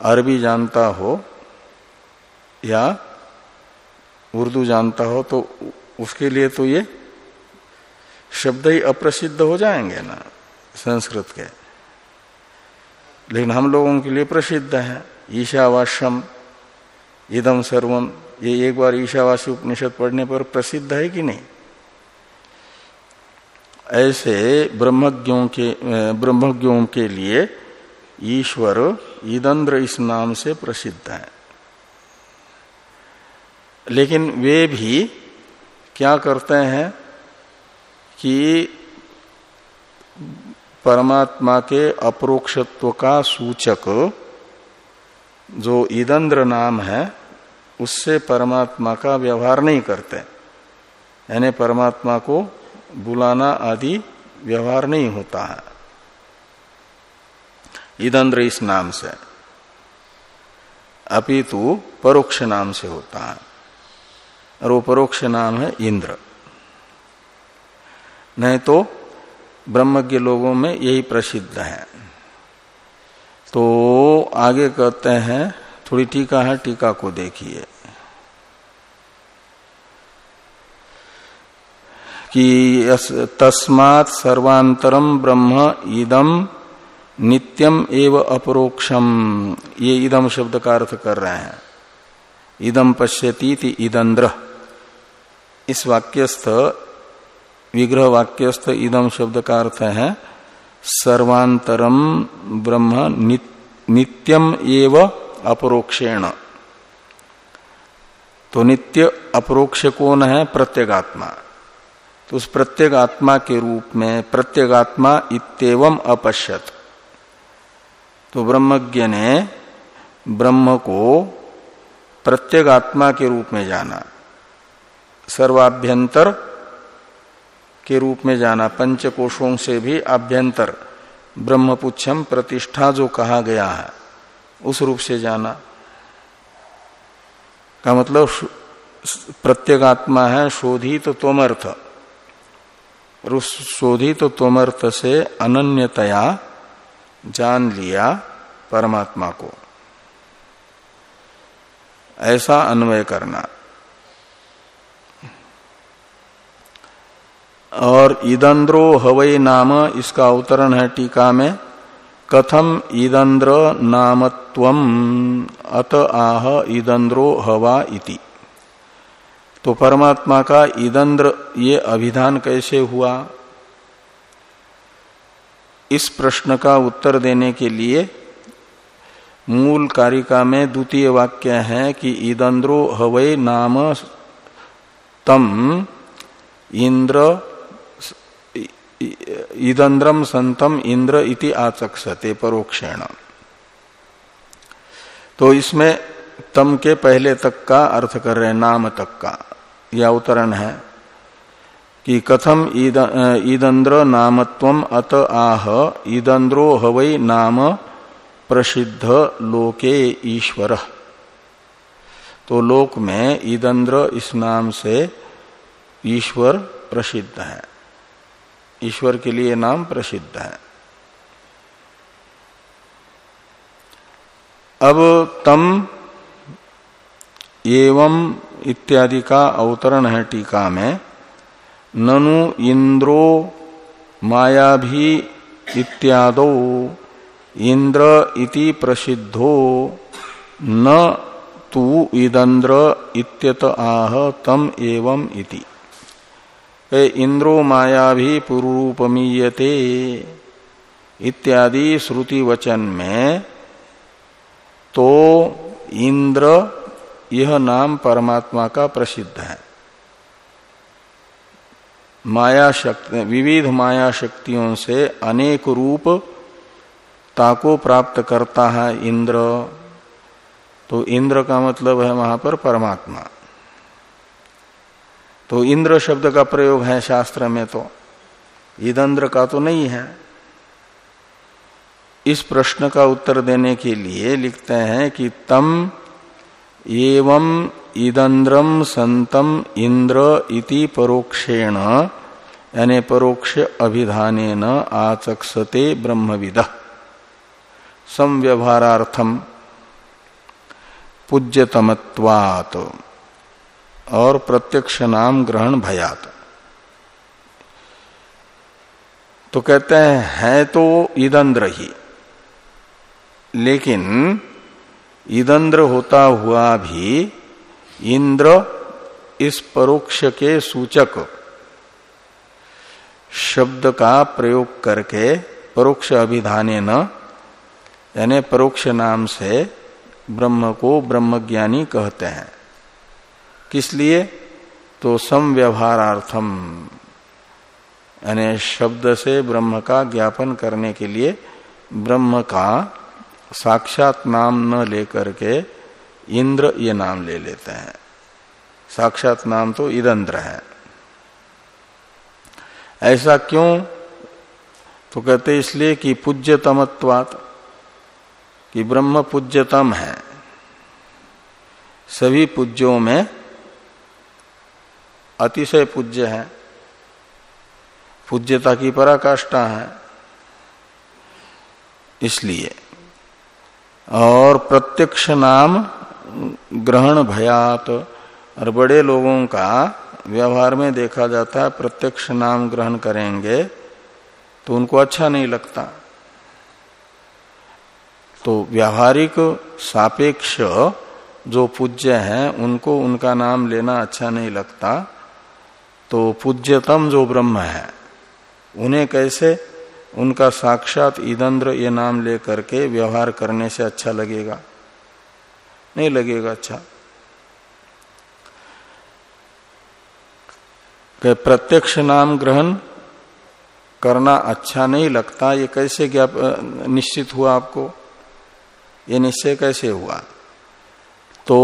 अरबी जानता हो या उर्दू जानता हो तो उसके लिए तो ये शब्द ही अप्रसिद्ध हो जाएँगे ना संस्कृत के। लेकिन हम लोगों के लिए प्रसिद्ध है ईशावाश्यम इदम सर्वम ये एक बार ईशावासी उपनिषद पढ़ने पर प्रसिद्ध है कि नहीं? ऐसे ब्रह्मज्ञों के ब्रह्मज्ञों के लिए ईश्वर ईदंद्र इस नाम से प्रसिद्ध है। लेकिन वे भी क्या करते हैं कि परमात्मा के अप्रोक्षत्व का सूचक जो ईदंद्र नाम है, उससे परमात्मा का व्यवहार नहीं करते। यानी परमात्मा को बुलाना आदि व्यवहार नहीं होता है। ईदंद्र इस नाम से। अपितु परोक्ष नाम से होता है। और वो परोक्ष नाम है इंद्र। नहीं तो ब्रह्मज्ञ लोगों में यही प्रसिद्ध है। तो आगे कहते हैं, थोड़ी टीका है, टीका को देखिए। कि तस्मात् सर्वांतरम ब्रह्म इदम नित्यम एव अपरोक्षम। ये इदम शब्द का अर्थ कर रहे हैं। इदम पश्यती थी इदंद्र। इस वाक्यस्थ, विग्रह वाक्यस्थ इदम शब्द का अर्थ है सर्वांतरम ब्रह्म नित्यम एव अपरोक्षेण। तो नित्य अपरोक्ष कौन है, प्रत्यगात्मा। तो उस प्रत्येगात्मा के रूप में प्रत्येगात्मा इतम अपश्यत। तो ब्रह्मज्ञ ने ब्रह्म को प्रत्येगात्मा के रूप में जाना। सर्वाभ्यंतर के रूप में जाना पंच कोशों से भी आभ्यंतर ब्रह्मपुच्छम प्रतिष्ठा जो कहा गया है, उस रूप से जाना। का मतलब प्रत्येगात्मा है शोधित तो तोमर्थ शोधित तो तोमर्थ से अनन्यतया जान लिया परमात्मा को। ऐसा अन्वय करना। और ईदंद्रो हवई नाम, इसका अवतरण है टीका में, कथम ईदंद्र नामत्व अत आह ईदंद्रो हवा इति। तो परमात्मा का ईदंद्र, ये अभिधान कैसे हुआ? इस प्रश्न का उत्तर देने के लिए मूल कारिका में द्वितीय वाक्य है कि ईदंद्रो हवै नाम तम, इंद्र ईदंद्रम संतम इंद्र इति आचक्षते परोक्षेण। तो इसमें तम के पहले तक का अर्थ कर रहे नाम तक का। यह अवतरण है कि कथम ईदंद्र नामत्व अत आह ईदंद्रो हवै नाम प्रसिद्ध लोके ईश्वर। तो लोक में ईदंद्र इस नाम से ईश्वर प्रसिद्ध है। ईश्वर के लिए नाम प्रसिद्ध है। अब तम एवं इत्यादि का अवतरण है टीका में। ननु इंद्रो माया भी इत्यादो इंद्र इति प्रसिद्धो। न तु इदंद्र इत्यत आह तम एवं इति। इंद्रो माया भी पूर्वमीयते इत्यादि श्रुति वचन में तो इंद्र यह नाम परमात्मा का प्रसिद्ध है। माया शक्ति विविध माया शक्तियों से अनेक रूप ताको प्राप्त करता है इंद्र। तो इंद्र का मतलब है वहाँ पर परमात्मा। तो इंद्र शब्द का प्रयोग है शास्त्र में तो। ईदंद्र का तो नहीं है। इस प्रश्न का उत्तर देने के लिए लिखते हैं कि तम एवं ईदंद्रम संतम इंद्र इति परोक्षेण, यानी परोक्ष अभिधान आचक्षते ब्रह्मविद। संव्यवहारार्थम पूज्यतमत्वात। और प्रत्यक्ष नाम ग्रहण भयात। तो कहते हैं, है तो ईदंद्र ही लेकिन ईदंद्र होता हुआ भी इंद्र इस परोक्ष के सूचक शब्द का प्रयोग करके परोक्ष अभिधाने यानी परोक्ष नाम से ब्रह्म को ब्रह्मज्ञानी कहते हैं। किस लिए? तो समव्यवहारार्थम यानी शब्द से ब्रह्म का ज्ञापन करने के लिए ब्रह्म का साक्षात नाम न लेकर के इंद्र ये नाम ले लेते हैं। साक्षात नाम तो इदंद्र है। ऐसा क्यों? तो कहते इसलिए कि पूज्यतमत्वात, कि ब्रह्म पूज्यतम है। सभी पूज्यों में अतिशय पूज्य है, पूज्यता की पराकाष्ठा है, इसलिए। और प्रत्यक्ष नाम ग्रहण भयात, और बड़े लोगों का व्यवहार में देखा जाता है, प्रत्यक्ष नाम ग्रहण करेंगे तो उनको अच्छा नहीं लगता। तो व्यावहारिक सापेक्ष जो पूज्य हैं, उनको उनका नाम लेना अच्छा नहीं लगता। तो पूज्यतम जो ब्रह्म है, उन्हें कैसे? उनका साक्षात ईदंद्र ये नाम लेकर के व्यवहार करने से अच्छा लगेगा? नहीं लगेगा अच्छा। प्रत्यक्ष नाम ग्रहण करना अच्छा नहीं लगता, ये कैसे ज्ञाप निश्चित हुआ आपको? ये निश्चय कैसे हुआ? तो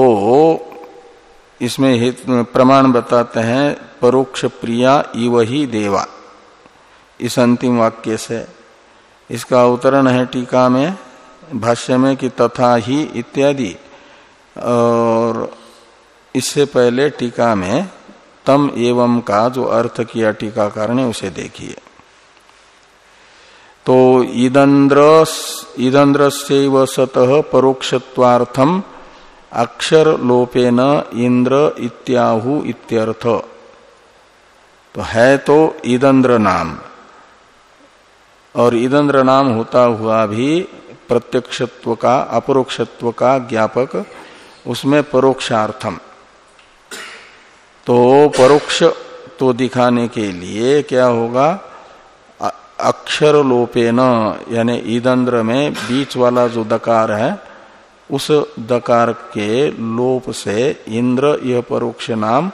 इसमें प्रमाण बताते हैं, परोक्ष प्रिया इव ही देवा। इस अंतिम वाक्य से। इसका अवतरण है टीका में, भाष्य में कि तथा ही इत्यादि। और इससे पहले टीका में, तम एवं का जो अर्थ किया टीकाकार ने, उसे देखिए। तो ईदंद्र ईदंद्र से सतह परोक्षत्वार्थम अक्षर लोपेन इंद्र इत्याहु इत्यर्थ। तो है तो ईदंद्र नाम और ईदंद्र नाम होता हुआ भी प्रत्यक्षत्व का, अपरोक्षत्व का ज्ञापक, उसमें परोक्षार्थम। तो परोक्ष तो दिखाने के लिए क्या होगा? अक्षर लोपे न यानी ईदंद्र में बीच वाला जो दकार है उस दकार के लोप से इंद्र यह परोक्ष नाम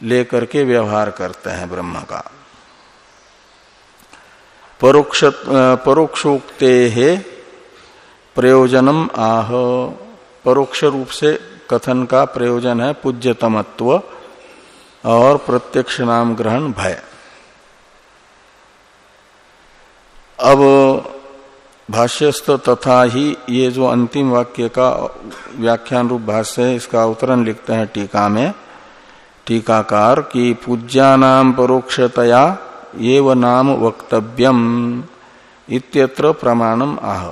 लेकर के व्यवहार करते हैं ब्रह्म का। परोक्ष, परोक्षोक्ते है प्रयोजनम आह। परोक्ष रूप से कथन का प्रयोजन है पूज्यतमत्व और प्रत्यक्ष नाम ग्रहण भय। अब भाष्यस्त तथा ही ये जो अंतिम वाक्य का व्याख्यान रूप भाष्य है, इसका उत्तरण लिखते हैं टीका में। टीकाकार की पूज्यानाम परोक्षतया एव नाम वक्तव्यम इत्यत्र प्रमाणम आह।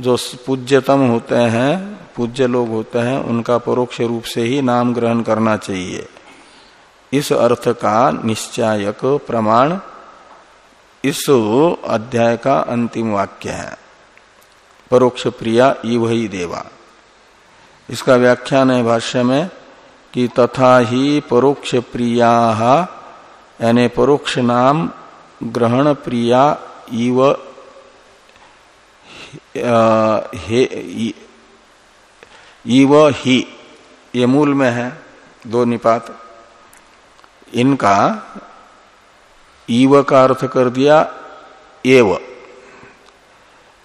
जो पूज्यतम होते हैं, पूज्य लोग होते हैं, उनका परोक्ष रूप से ही नाम ग्रहण करना चाहिए। इस अर्थ का निश्चायक प्रमाण इस अध्याय का अंतिम वाक्य है। परोक्ष प्रिया इवही देवा। इसका व्याख्यान है भाष्य में कि तथा ही परोक्ष प्रिया, यानी परोक्ष नाम ग्रहण प्रिया इव हे इव ही, ये मूल में है, दो निपात। इनका ईव का अर्थ कर दिया, एव।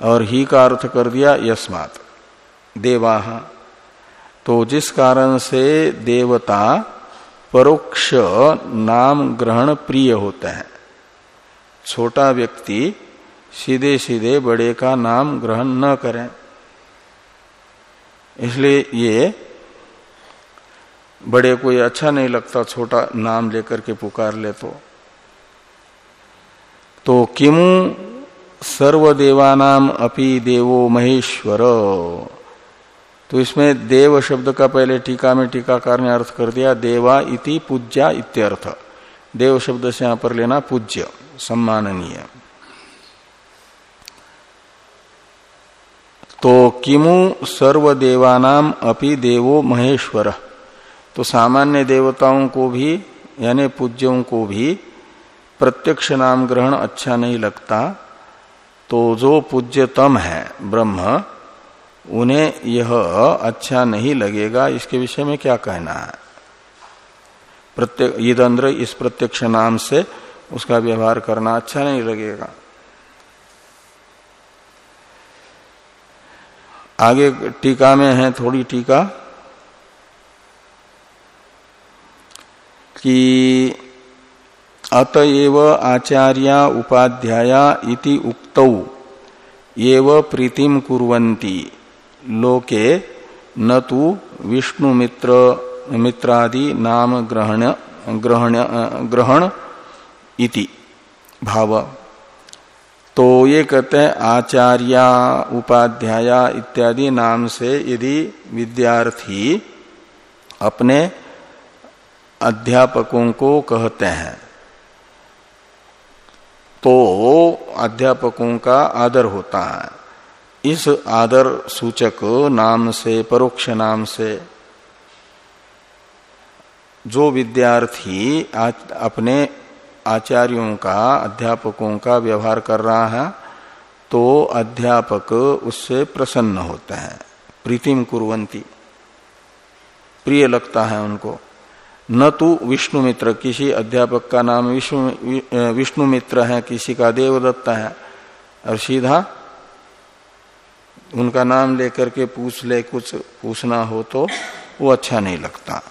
और ही का अर्थ कर दिया यस्मात। देवाह तो जिस कारण से देवता परोक्ष नाम ग्रहण प्रिय होते हैं। छोटा व्यक्ति सीधे सीधे बड़े का नाम ग्रहण न करें। इसलिए ये बड़े को ये अच्छा नहीं लगता, छोटा नाम लेकर के पुकार ले तो। तो किमु सर्वदेवानाम अपि देवो महेश्वर। तो इसमें देव शब्द का पहले टीका में टीकाकार ने अर्थ कर दिया, देवा इति पूज्या इत्यर्थ। देव शब्द से यहाँ पर लेना पूज्य, सम्माननीय। तो किमु सर्वदेवानाम अपि देवो महेश्वर। तो सामान्य देवताओं को भी, यानी पूज्यों को भी प्रत्यक्ष नाम ग्रहण अच्छा नहीं लगता। तो जो पूज्यतम है ब्रह्म, उन्हें यह अच्छा नहीं लगेगा। इसके विषय में क्या कहना है? प्रत्येक ईदंद्र इस प्रत्यक्ष नाम से उसका व्यवहार करना अच्छा नहीं लगेगा। आगे टीका में है थोड़ी टीका कि अतएव आचार्या उपाध्याया इति उक्तौ। एव प्रीतिम कुर्वन्ति। लोके न तो विष्णु मित्र मित्रादि नाम ग्रहण ग्रहण ग्रहण इति। भाव। तो ये कहते हैं, आचार्या, उपाध्याया इत्यादि नाम से यदि विद्यार्थी अपने अध्यापकों को कहते हैं। तो अध्यापकों का आदर होता है। इस आदर सूचक नाम से, परोक्ष नाम से जो विद्यार्थी अपने आचार्यों का, अध्यापकों का व्यवहार कर रहा है तो अध्यापक उससे प्रसन्न होते हैं, प्रीतिम कुरवंती प्रिय लगता है उनको। न तो विष्णु मित्र, किसी अध्यापक का नाम विष्णु विष्णु मित्र है, किसी का देवदत्ता है, और सीधा उनका नाम लेकर के पूछ ले, कुछ पूछना हो तो वो अच्छा नहीं लगता।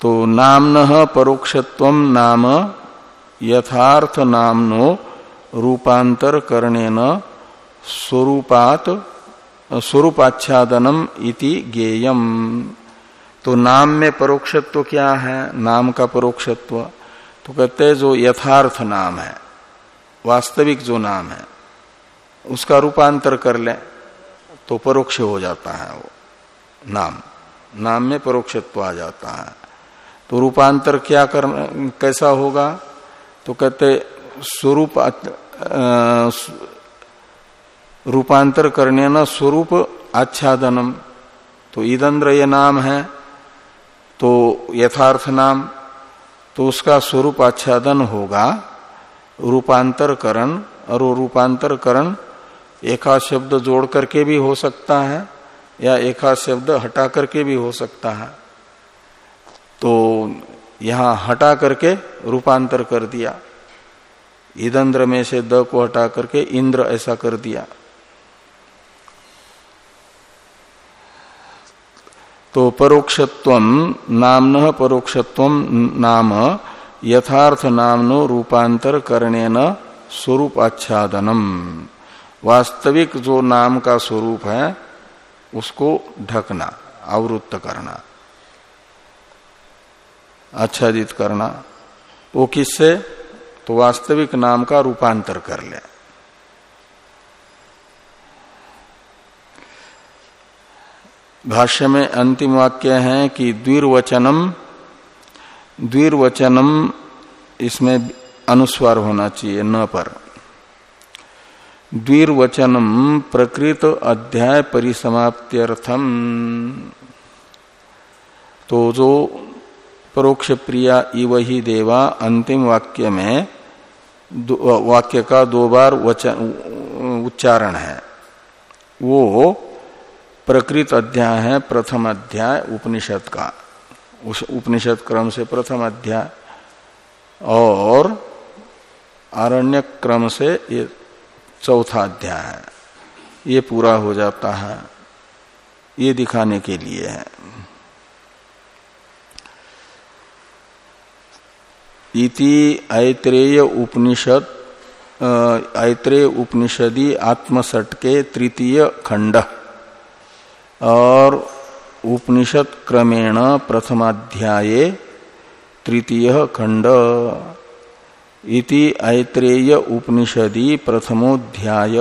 तो नामन परोक्षत्व नाम यथार्थ नामनो रूपांतर करने न स्वरूपात, स्वरूपाच्छादनम इति गेयम। तो नाम में परोक्षत्व क्या है? नाम का परोक्षत्व। तो कहते जो यथार्थ नाम है, वास्तविक जो नाम है, उसका रूपांतर कर ले तो परोक्ष हो जाता है वो नाम। नाम में परोक्षत्व आ जाता है। तो रूपांतर क्या कर, कैसा होगा? तो कहते स्वरूप रूपांतर करने न स्वरूप आच्छादनम। तो ईदंद्र ये नाम है तो यथार्थ नाम तो उसका स्वरूप आच्छादन होगा। रूपांतरकरण और वो रूपांतर करण एका शब्द जोड़ करके भी हो सकता है, या एका शब्द हटा करके भी हो सकता है। तो यहाँ हटा करके रूपांतर कर दिया। ईदंद्र में से द को हटा करके इंद्र ऐसा कर दिया। तो परोक्षत्व नामन परोक्षत्व नाम यथार्थ नामनो रूपांतर करने न स्वरूप आच्छादनम वास्तविक जो नाम का स्वरूप है, उसको ढकना, आवृत्त करना। आच्छादित करना। वो किससे? तो वास्तविक नाम का रूपांतर कर ले। भाष्य में अंतिम वाक्य है कि द्विर्वचनम द्विर्वचनम इसमें अनुस्वार होना चाहिए न पर। द्विर्वचनम प्रकृत अध्याय परिसमाप्त्यर्थम। तो जो परोक्ष प्रिया इव ही देवा अंतिम वाक्य में वाक्य का दो बार वचन, उच्चारण है, वो प्रकृत अध्याय है, प्रथम अध्याय, उपनिषद का। उस उपनिषद क्रम से प्रथम अध्याय। और आरण्य क्रम से ये चौथा अध्याय है। ये पूरा हो जाता है, ये दिखाने के लिए है। इति ऐत्रेय उपनिषद ऐत्रेय उपनिषदी आत्मसट के तृतीय खंड और उपनिषद क्रमेण प्रथमाध्याये तृतीय खंड इति ऐत्रेय उपनिषदि प्रथमोध्याय।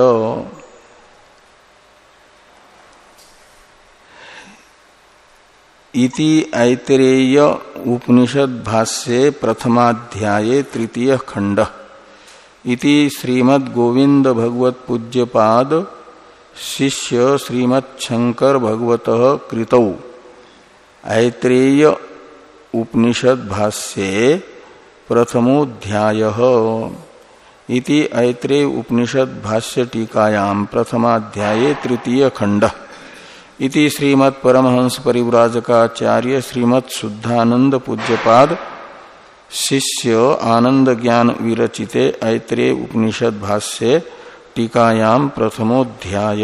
इति ऐतरेय उपनिषद भाष्ये प्रथमाध्याये तृतीय खंड। इति श्रीमद गोविंद भगवत पूज्यपाद शिष्य श्रीमद शंकर भगवत कृतौ। ऐत्रेय उपनिषद भाष्ये प्रथमोध्याय इति ऐत्रेय उपनिषद भाष्य टीकायाम प्रथमाध्याये तृतीय खंड इति श्रीमत् परमहंस परिव्राजकाचार्य श्रीमत् शुद्धानंद पूज्यपाद शिष्य आनंद ज्ञान विरचिते ऐत्रेय उपनिषद भाष्य टीकायाम प्रथमोध्याय।